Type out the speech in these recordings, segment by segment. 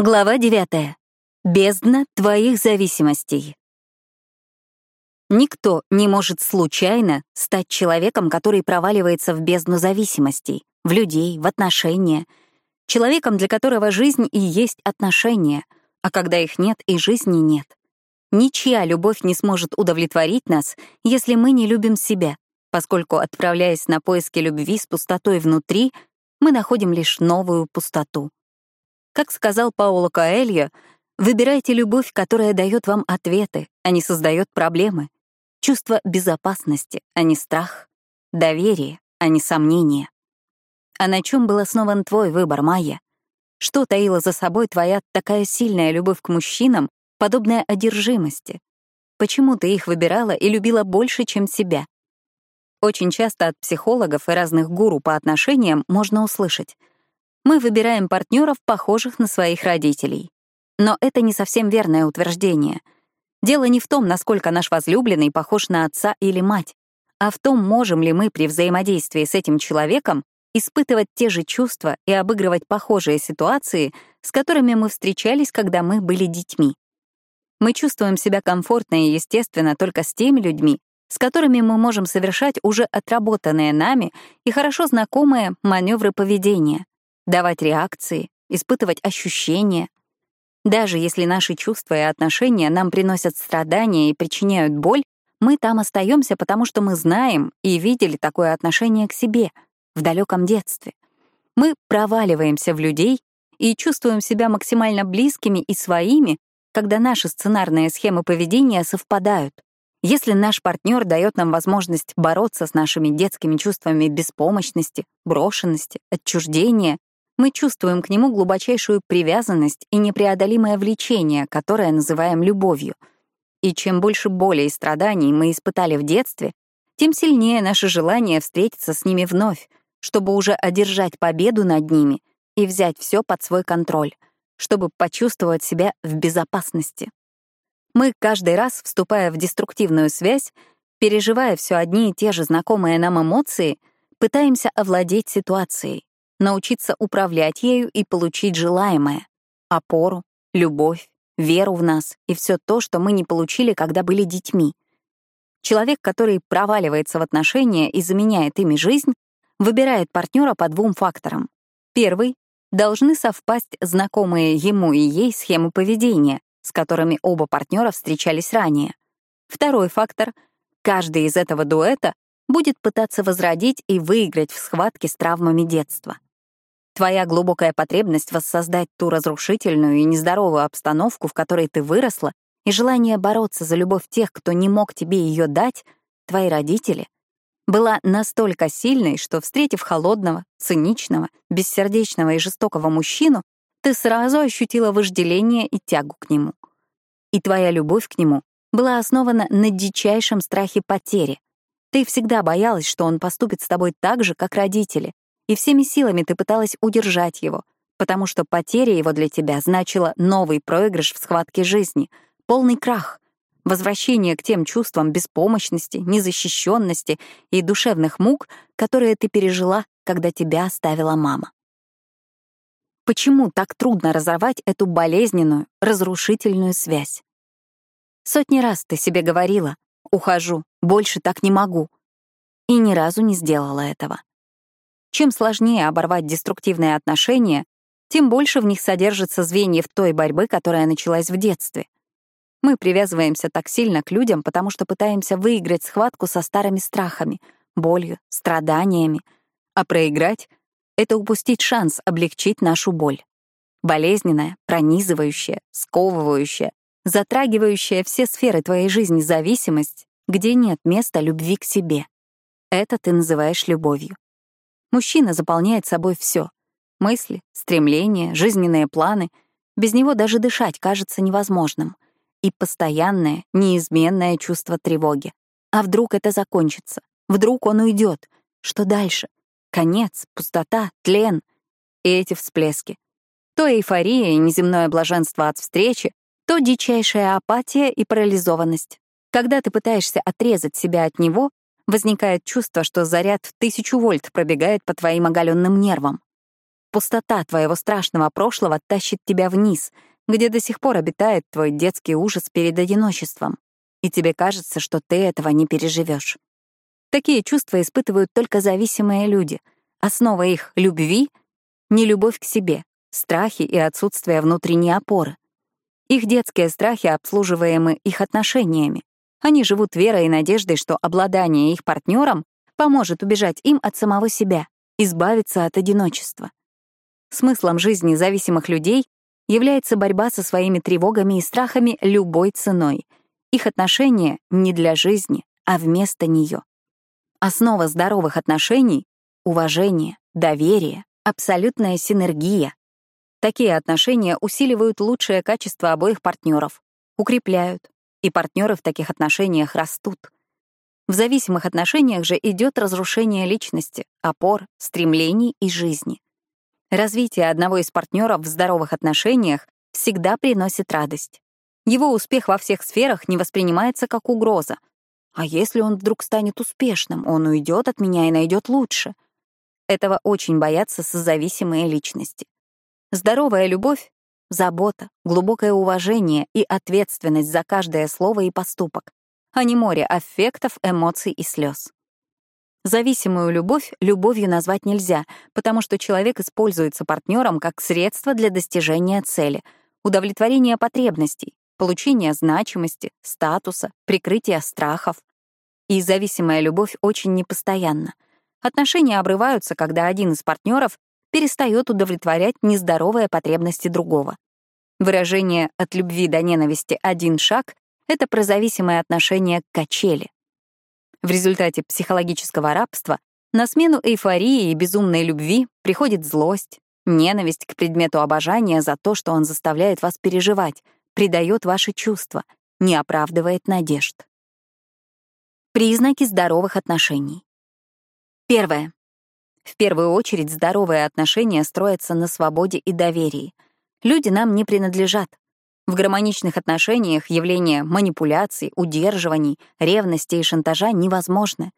Глава 9. Бездна твоих зависимостей. Никто не может случайно стать человеком, который проваливается в бездну зависимостей, в людей, в отношения. Человеком, для которого жизнь и есть отношения, а когда их нет, и жизни нет. Ничья любовь не сможет удовлетворить нас, если мы не любим себя, поскольку, отправляясь на поиски любви с пустотой внутри, мы находим лишь новую пустоту. Как сказал Пауло Коэльо, выбирайте любовь, которая дает вам ответы, а не создает проблемы. Чувство безопасности, а не страх. Доверие, а не сомнение. А на чем был основан твой выбор, Майя? Что таила за собой твоя такая сильная любовь к мужчинам, подобная одержимости? Почему ты их выбирала и любила больше, чем себя? Очень часто от психологов и разных гуру по отношениям можно услышать — мы выбираем партнеров, похожих на своих родителей. Но это не совсем верное утверждение. Дело не в том, насколько наш возлюбленный похож на отца или мать, а в том, можем ли мы при взаимодействии с этим человеком испытывать те же чувства и обыгрывать похожие ситуации, с которыми мы встречались, когда мы были детьми. Мы чувствуем себя комфортно и естественно только с теми людьми, с которыми мы можем совершать уже отработанные нами и хорошо знакомые маневры поведения давать реакции, испытывать ощущения. Даже если наши чувства и отношения нам приносят страдания и причиняют боль, мы там остаемся, потому что мы знаем и видели такое отношение к себе в далеком детстве. Мы проваливаемся в людей и чувствуем себя максимально близкими и своими, когда наши сценарные схемы поведения совпадают. Если наш партнер дает нам возможность бороться с нашими детскими чувствами беспомощности, брошенности, отчуждения, мы чувствуем к нему глубочайшую привязанность и непреодолимое влечение, которое называем любовью. И чем больше боли и страданий мы испытали в детстве, тем сильнее наше желание встретиться с ними вновь, чтобы уже одержать победу над ними и взять все под свой контроль, чтобы почувствовать себя в безопасности. Мы каждый раз, вступая в деструктивную связь, переживая все одни и те же знакомые нам эмоции, пытаемся овладеть ситуацией, научиться управлять ею и получить желаемое — опору, любовь, веру в нас и все то, что мы не получили, когда были детьми. Человек, который проваливается в отношения и заменяет ими жизнь, выбирает партнера по двум факторам. Первый — должны совпасть знакомые ему и ей схемы поведения, с которыми оба партнера встречались ранее. Второй фактор — каждый из этого дуэта будет пытаться возродить и выиграть в схватке с травмами детства. Твоя глубокая потребность воссоздать ту разрушительную и нездоровую обстановку, в которой ты выросла, и желание бороться за любовь тех, кто не мог тебе ее дать, твои родители, была настолько сильной, что, встретив холодного, циничного, бессердечного и жестокого мужчину, ты сразу ощутила вожделение и тягу к нему. И твоя любовь к нему была основана на дичайшем страхе потери. Ты всегда боялась, что он поступит с тобой так же, как родители, и всеми силами ты пыталась удержать его, потому что потеря его для тебя значила новый проигрыш в схватке жизни, полный крах, возвращение к тем чувствам беспомощности, незащищенности и душевных мук, которые ты пережила, когда тебя оставила мама. Почему так трудно разорвать эту болезненную, разрушительную связь? Сотни раз ты себе говорила «ухожу, больше так не могу», и ни разу не сделала этого. Чем сложнее оборвать деструктивные отношения, тем больше в них содержится звеньев той борьбы, которая началась в детстве. Мы привязываемся так сильно к людям, потому что пытаемся выиграть схватку со старыми страхами, болью, страданиями, а проиграть — это упустить шанс облегчить нашу боль. Болезненная, пронизывающая, сковывающая, затрагивающая все сферы твоей жизни зависимость, где нет места любви к себе. Это ты называешь любовью. Мужчина заполняет собой все: мысли, стремления, жизненные планы. Без него даже дышать кажется невозможным. И постоянное, неизменное чувство тревоги. А вдруг это закончится? Вдруг он уйдет? Что дальше? Конец, пустота, тлен. И эти всплески. То эйфория и неземное блаженство от встречи, то дичайшая апатия и парализованность. Когда ты пытаешься отрезать себя от него, Возникает чувство, что заряд в тысячу вольт пробегает по твоим оголенным нервам. Пустота твоего страшного прошлого тащит тебя вниз, где до сих пор обитает твой детский ужас перед одиночеством. И тебе кажется, что ты этого не переживешь. Такие чувства испытывают только зависимые люди. Основа их любви — не любовь к себе, страхи и отсутствие внутренней опоры. Их детские страхи обслуживаемы их отношениями. Они живут верой и надеждой, что обладание их партнером поможет убежать им от самого себя, избавиться от одиночества. Смыслом жизни зависимых людей является борьба со своими тревогами и страхами любой ценой. Их отношения не для жизни, а вместо нее. Основа здоровых отношений — уважение, доверие, абсолютная синергия. Такие отношения усиливают лучшее качество обоих партнеров, укрепляют, и партнеры в таких отношениях растут. В зависимых отношениях же идет разрушение личности, опор, стремлений и жизни. Развитие одного из партнеров в здоровых отношениях всегда приносит радость. Его успех во всех сферах не воспринимается как угроза, а если он вдруг станет успешным, он уйдет от меня и найдет лучше. Этого очень боятся созависимые личности. Здоровая любовь — забота, глубокое уважение и ответственность за каждое слово и поступок, а не море аффектов, эмоций и слез. Зависимую любовь любовью назвать нельзя, потому что человек используется партнером как средство для достижения цели, удовлетворения потребностей, получения значимости, статуса, прикрытия страхов. И зависимая любовь очень непостоянна. Отношения обрываются, когда один из партнеров перестает удовлетворять нездоровые потребности другого. Выражение «от любви до ненависти один шаг» — это про зависимое отношение к качели. В результате психологического рабства на смену эйфории и безумной любви приходит злость, ненависть к предмету обожания за то, что он заставляет вас переживать, придает ваши чувства, не оправдывает надежд. Признаки здоровых отношений. Первое. В первую очередь здоровые отношения строятся на свободе и доверии. Люди нам не принадлежат. В гармоничных отношениях явления манипуляций, удерживаний, ревности и шантажа невозможны.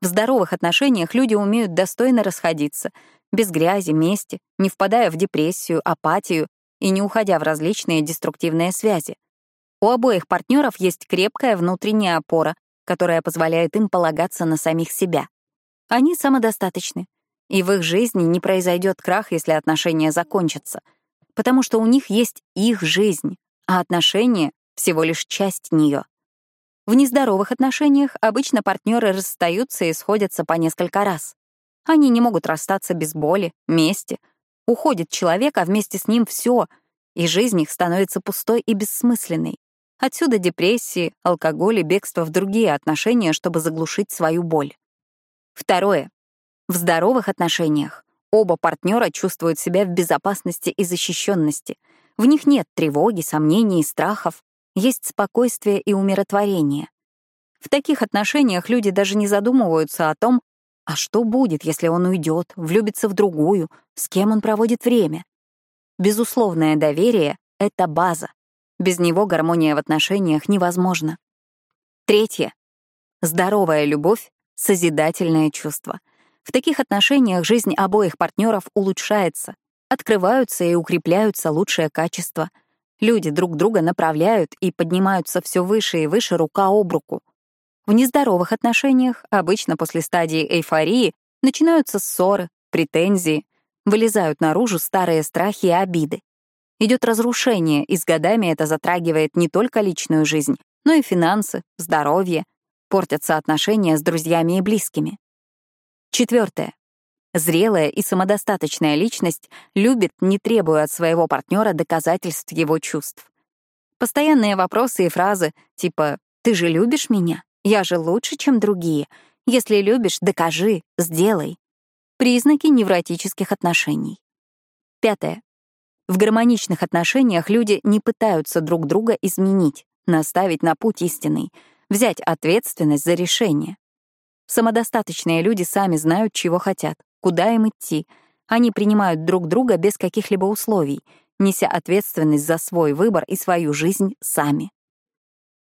В здоровых отношениях люди умеют достойно расходиться, без грязи, мести, не впадая в депрессию, апатию и не уходя в различные деструктивные связи. У обоих партнеров есть крепкая внутренняя опора, которая позволяет им полагаться на самих себя. Они самодостаточны, и в их жизни не произойдет крах, если отношения закончатся, потому что у них есть их жизнь, а отношения — всего лишь часть нее. В нездоровых отношениях обычно партнеры расстаются и сходятся по несколько раз. Они не могут расстаться без боли, мести. Уходит человек, а вместе с ним все, и жизнь их становится пустой и бессмысленной. Отсюда депрессии, алкоголь и бегство в другие отношения, чтобы заглушить свою боль. Второе. В здоровых отношениях оба партнера чувствуют себя в безопасности и защищенности. В них нет тревоги, сомнений и страхов, есть спокойствие и умиротворение. В таких отношениях люди даже не задумываются о том, а что будет, если он уйдет, влюбится в другую, с кем он проводит время. Безусловное доверие — это база. Без него гармония в отношениях невозможна. Третье. Здоровая любовь — созидательное чувство. В таких отношениях жизнь обоих партнеров улучшается, открываются и укрепляются лучшие качества. Люди друг друга направляют и поднимаются все выше и выше рука об руку. В нездоровых отношениях, обычно после стадии эйфории, начинаются ссоры, претензии, вылезают наружу старые страхи и обиды. Идет разрушение, и с годами это затрагивает не только личную жизнь, но и финансы, здоровье, портятся отношения с друзьями и близкими. Четвертое. Зрелая и самодостаточная личность любит, не требуя от своего партнера доказательств его чувств. Постоянные вопросы и фразы типа «Ты же любишь меня? Я же лучше, чем другие. Если любишь, докажи, сделай». Признаки невротических отношений. Пятое. В гармоничных отношениях люди не пытаются друг друга изменить, наставить на путь истинный, взять ответственность за решение. Самодостаточные люди сами знают, чего хотят, куда им идти. Они принимают друг друга без каких-либо условий, неся ответственность за свой выбор и свою жизнь сами.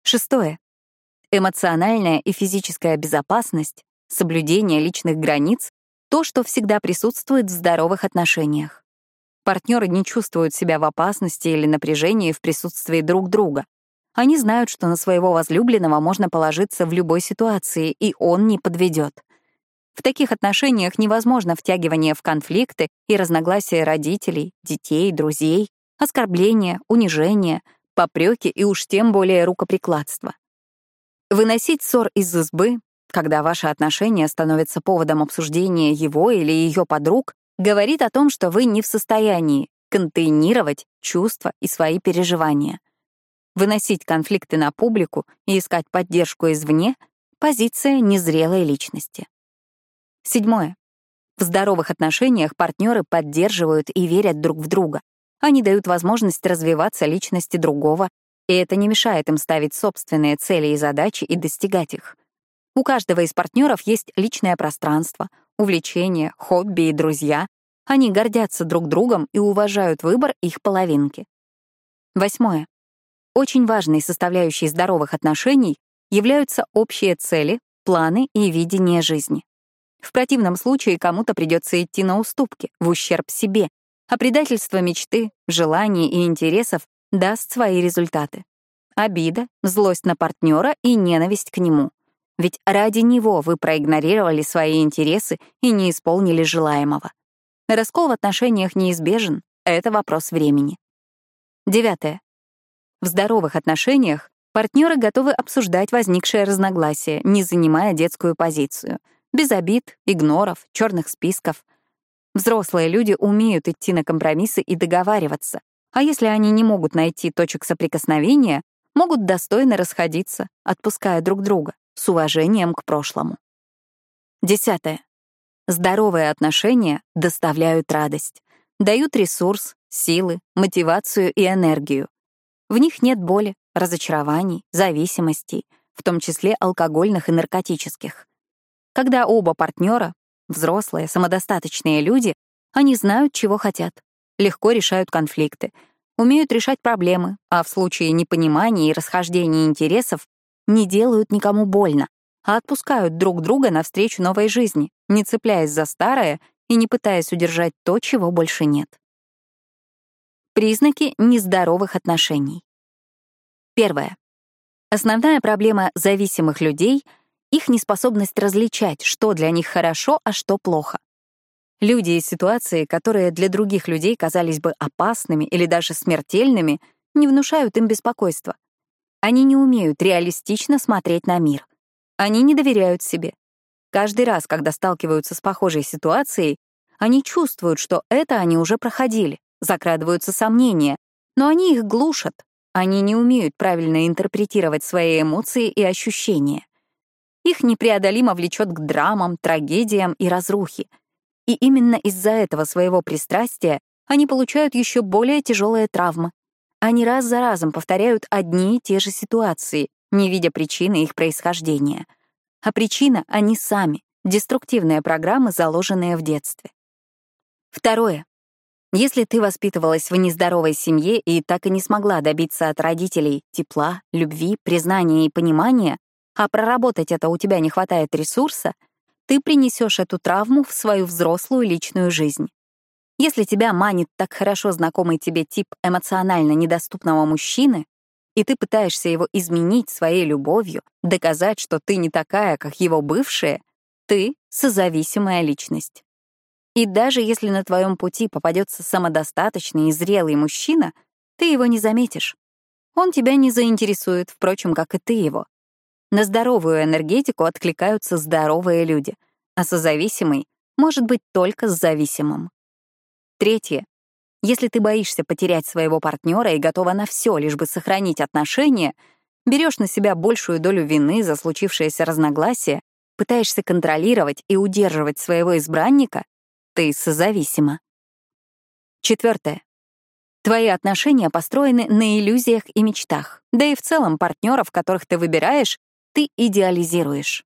Шестое. Эмоциональная и физическая безопасность, соблюдение личных границ то, что всегда присутствует в здоровых отношениях. Партнеры не чувствуют себя в опасности или напряжении в присутствии друг друга. Они знают, что на своего возлюбленного можно положиться в любой ситуации, и он не подведет. В таких отношениях невозможно втягивание в конфликты и разногласия родителей, детей, друзей, оскорбления, унижения, попреки и уж тем более рукоприкладство. Выносить ссор из избы, когда ваши отношения становятся поводом обсуждения его или ее подруг, говорит о том, что вы не в состоянии контейнировать чувства и свои переживания. Выносить конфликты на публику и искать поддержку извне — позиция незрелой личности. Седьмое. В здоровых отношениях партнеры поддерживают и верят друг в друга. Они дают возможность развиваться личности другого, и это не мешает им ставить собственные цели и задачи и достигать их. У каждого из партнеров есть личное пространство, увлечения, хобби и друзья. Они гордятся друг другом и уважают выбор их половинки. Восьмое. Очень важной составляющей здоровых отношений являются общие цели, планы и видение жизни. В противном случае кому-то придется идти на уступки, в ущерб себе, а предательство мечты, желаний и интересов даст свои результаты. Обида, злость на партнера и ненависть к нему. Ведь ради него вы проигнорировали свои интересы и не исполнили желаемого. Раскол в отношениях неизбежен, это вопрос времени. Девятое. В здоровых отношениях партнеры готовы обсуждать возникшее разногласие, не занимая детскую позицию — без обид, игноров, черных списков. Взрослые люди умеют идти на компромиссы и договариваться, а если они не могут найти точек соприкосновения, могут достойно расходиться, отпуская друг друга, с уважением к прошлому. Десятое. Здоровые отношения доставляют радость, дают ресурс, силы, мотивацию и энергию. В них нет боли, разочарований, зависимостей, в том числе алкогольных и наркотических. Когда оба партнера, взрослые, самодостаточные люди, они знают, чего хотят, легко решают конфликты, умеют решать проблемы, а в случае непонимания и расхождения интересов не делают никому больно, а отпускают друг друга навстречу новой жизни, не цепляясь за старое и не пытаясь удержать то, чего больше нет. Признаки нездоровых отношений. Первое. Основная проблема зависимых людей — их неспособность различать, что для них хорошо, а что плохо. Люди из ситуации, которые для других людей казались бы опасными или даже смертельными, не внушают им беспокойства. Они не умеют реалистично смотреть на мир. Они не доверяют себе. Каждый раз, когда сталкиваются с похожей ситуацией, они чувствуют, что это они уже проходили, закрадываются сомнения, но они их глушат. Они не умеют правильно интерпретировать свои эмоции и ощущения. Их непреодолимо влечет к драмам, трагедиям и разрухе. И именно из-за этого своего пристрастия они получают еще более тяжелые травмы. Они раз за разом повторяют одни и те же ситуации, не видя причины их происхождения. А причина — они сами, деструктивные программы, заложенные в детстве. Второе. Если ты воспитывалась в нездоровой семье и так и не смогла добиться от родителей тепла, любви, признания и понимания, а проработать это у тебя не хватает ресурса, ты принесешь эту травму в свою взрослую личную жизнь. Если тебя манит так хорошо знакомый тебе тип эмоционально недоступного мужчины, и ты пытаешься его изменить своей любовью, доказать, что ты не такая, как его бывшая, ты — созависимая личность. И даже если на твоем пути попадется самодостаточный и зрелый мужчина, ты его не заметишь. Он тебя не заинтересует, впрочем, как и ты его. На здоровую энергетику откликаются здоровые люди, а созависимый может быть только с зависимым. Третье. Если ты боишься потерять своего партнера и готова на все, лишь бы сохранить отношения, берешь на себя большую долю вины за случившееся разногласие, пытаешься контролировать и удерживать своего избранника, ты созависима. Четвертое. Твои отношения построены на иллюзиях и мечтах, да и в целом партнеров, которых ты выбираешь, ты идеализируешь.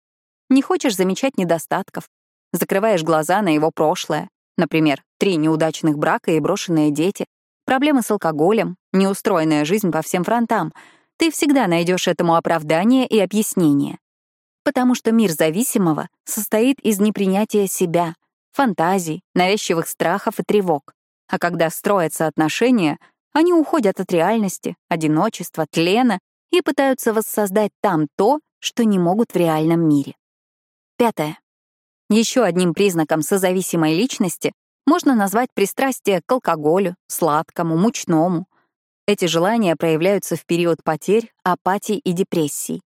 Не хочешь замечать недостатков, закрываешь глаза на его прошлое, например, три неудачных брака и брошенные дети, проблемы с алкоголем, неустроенная жизнь по всем фронтам. Ты всегда найдешь этому оправдание и объяснение. Потому что мир зависимого состоит из непринятия себя, фантазий, навязчивых страхов и тревог. А когда строятся отношения, они уходят от реальности, одиночества, тлена и пытаются воссоздать там то, что не могут в реальном мире. Пятое. Еще одним признаком созависимой личности можно назвать пристрастие к алкоголю, сладкому, мучному. Эти желания проявляются в период потерь, апатии и депрессий,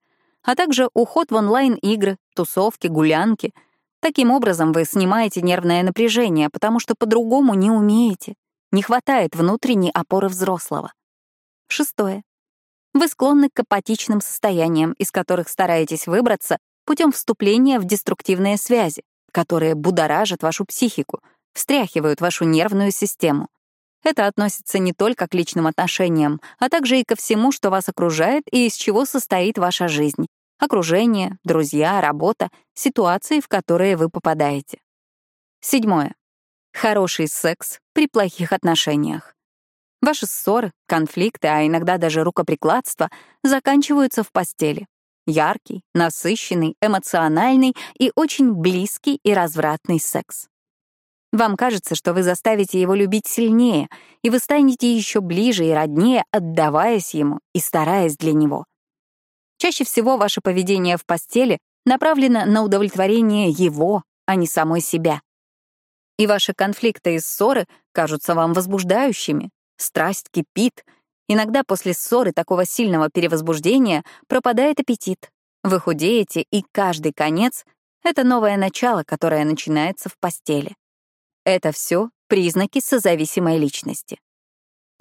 а также уход в онлайн-игры, тусовки, гулянки. Таким образом вы снимаете нервное напряжение, потому что по-другому не умеете. Не хватает внутренней опоры взрослого. Шестое. Вы склонны к апатичным состояниям, из которых стараетесь выбраться путем вступления в деструктивные связи, которые будоражат вашу психику — встряхивают вашу нервную систему. Это относится не только к личным отношениям, а также и ко всему, что вас окружает и из чего состоит ваша жизнь. Окружение, друзья, работа, ситуации, в которые вы попадаете. Седьмое. Хороший секс при плохих отношениях. Ваши ссоры, конфликты, а иногда даже рукоприкладство заканчиваются в постели. Яркий, насыщенный, эмоциональный и очень близкий и развратный секс. Вам кажется, что вы заставите его любить сильнее, и вы станете еще ближе и роднее, отдаваясь ему и стараясь для него. Чаще всего ваше поведение в постели направлено на удовлетворение его, а не самой себя. И ваши конфликты и ссоры кажутся вам возбуждающими. Страсть кипит. Иногда после ссоры такого сильного перевозбуждения пропадает аппетит. Вы худеете, и каждый конец — это новое начало, которое начинается в постели. Это все признаки созависимой личности.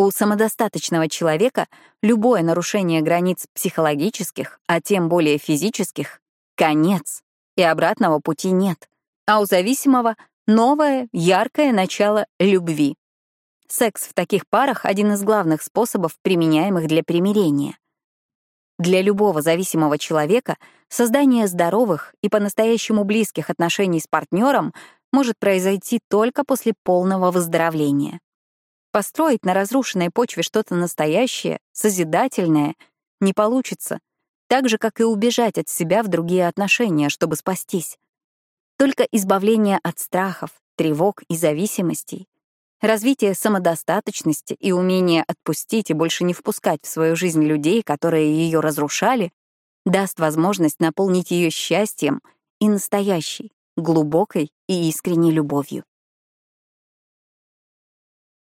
У самодостаточного человека любое нарушение границ психологических, а тем более физических — конец, и обратного пути нет. А у зависимого — новое, яркое начало любви. Секс в таких парах — один из главных способов, применяемых для примирения. Для любого зависимого человека создание здоровых и по-настоящему близких отношений с партнером может произойти только после полного выздоровления. Построить на разрушенной почве что-то настоящее, созидательное, не получится, так же, как и убежать от себя в другие отношения, чтобы спастись. Только избавление от страхов, тревог и зависимостей, развитие самодостаточности и умение отпустить и больше не впускать в свою жизнь людей, которые ее разрушали, даст возможность наполнить ее счастьем и настоящей, глубокой и искренней любовью.